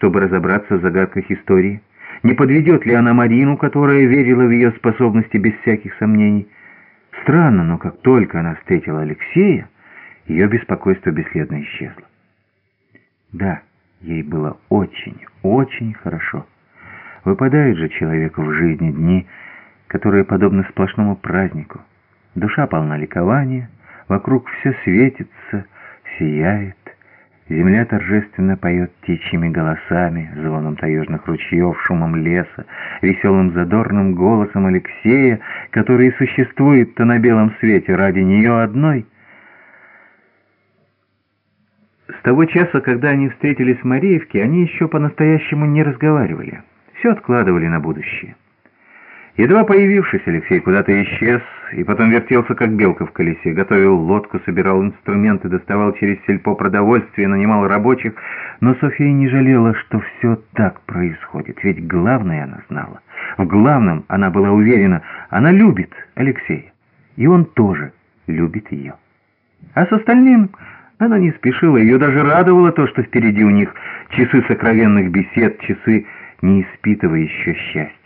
чтобы разобраться в загадках истории? Не подведет ли она Марину, которая верила в ее способности без всяких сомнений? Странно, но как только она встретила Алексея, ее беспокойство бесследно исчезло. Да, ей было очень, очень хорошо. Выпадают же человеку в жизни дни, которые подобны сплошному празднику. Душа полна ликования, вокруг все светится, сияет. Земля торжественно поет птичьими голосами, звоном таежных ручьев, шумом леса, веселым задорным голосом Алексея, который существует-то на белом свете ради нее одной. С того часа, когда они встретились в Мариевке, они еще по-настоящему не разговаривали. Все откладывали на будущее. Едва появившись, Алексей куда-то исчез, и потом вертелся, как белка в колесе, готовил лодку, собирал инструменты, доставал через сельпо продовольствие, нанимал рабочих, но София не жалела, что все так происходит, ведь главное она знала. В главном она была уверена, она любит Алексея, и он тоже любит ее. А с остальным она не спешила, ее даже радовало то, что впереди у них часы сокровенных бесед, часы, не еще счастья.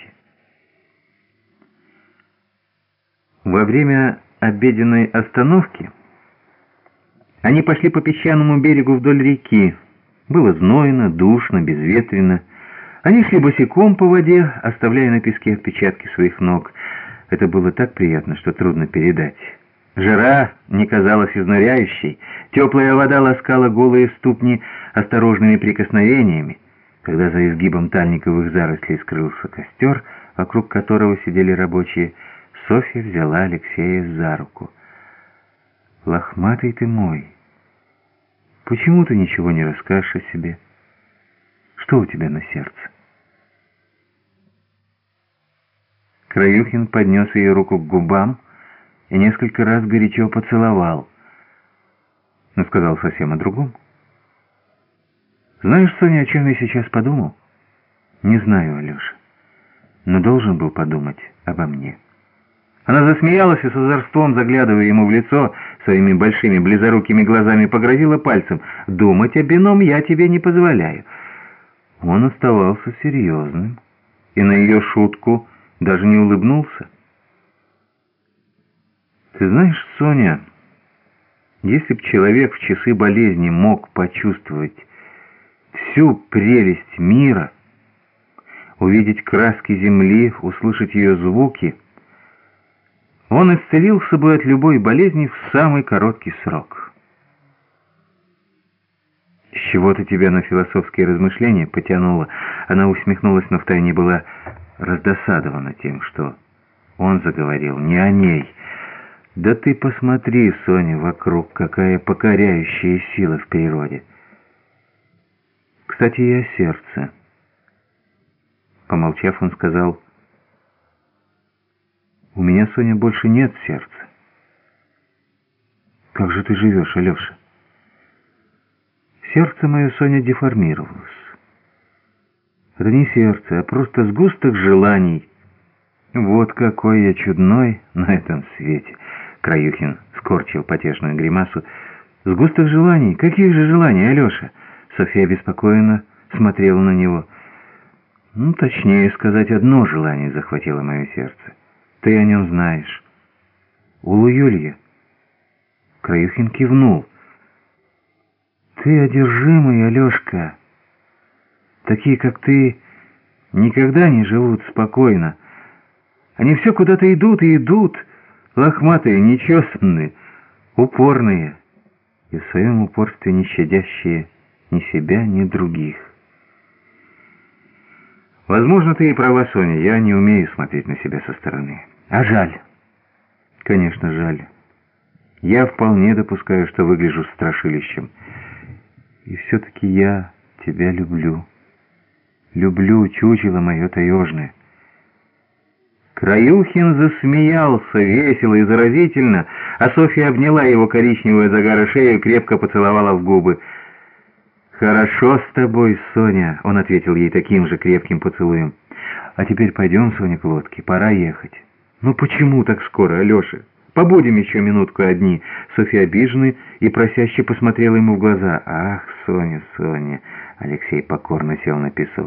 Во время обеденной остановки они пошли по песчаному берегу вдоль реки. Было знойно, душно, безветренно. Они шли босиком по воде, оставляя на песке отпечатки своих ног. Это было так приятно, что трудно передать. Жара не казалась изнуряющей. Теплая вода ласкала голые ступни осторожными прикосновениями. Когда за изгибом тальниковых зарослей скрылся костер, вокруг которого сидели рабочие, Софья взяла Алексея за руку. «Лохматый ты мой! Почему ты ничего не расскажешь о себе? Что у тебя на сердце?» Краюхин поднес ее руку к губам и несколько раз горячо поцеловал, но сказал совсем о другом. «Знаешь, Соня, о чем я сейчас подумал?» «Не знаю, Алеша, но должен был подумать обо мне». Она засмеялась и с озорством, заглядывая ему в лицо, своими большими близорукими глазами погрозила пальцем. «Думать о бином я тебе не позволяю». Он оставался серьезным и на ее шутку даже не улыбнулся. «Ты знаешь, Соня, если б человек в часы болезни мог почувствовать всю прелесть мира, увидеть краски земли, услышать ее звуки — он исцелился бы от любой болезни в самый короткий срок. «С чего-то тебя на философские размышления потянуло?» Она усмехнулась, но втайне была раздосадована тем, что он заговорил не о ней. «Да ты посмотри, Соня, вокруг, какая покоряющая сила в природе!» «Кстати, и о сердце». Помолчав, он сказал... Меня, Соня, больше нет сердца. Как же ты живешь, Алеша? Сердце мое, Соня, деформировалось. Это не сердце, а просто сгусток желаний. Вот какой я чудной на этом свете. Краюхин скорчил потешную гримасу. Сгусток желаний? Каких же желаний, Алеша? София беспокоенно смотрела на него. Ну, точнее сказать, одно желание захватило мое сердце. Ты о нем знаешь. Улу Юлья. Краюхин кивнул. Ты одержимый, Алешка. Такие, как ты, никогда не живут спокойно. Они все куда-то идут и идут, лохматые, нечесанные, упорные, и в своем упорстве не щадящие ни себя, ни других. Возможно, ты и права, Соня, я не умею смотреть на себя со стороны. А жаль. Конечно, жаль. Я вполне допускаю, что выгляжу страшилищем. И все-таки я тебя люблю. Люблю, чучело мое таежное. Краюхин засмеялся весело и заразительно, а Софья обняла его коричневую загара шею и крепко поцеловала в губы. «Хорошо с тобой, Соня», — он ответил ей таким же крепким поцелуем. «А теперь пойдем, Соня, к лодке, пора ехать». «Ну почему так скоро, Алеша? Побудем еще минутку одни». Софья обиженный и просяще посмотрела ему в глаза. «Ах, Соня, Соня!» Алексей покорно сел на песок.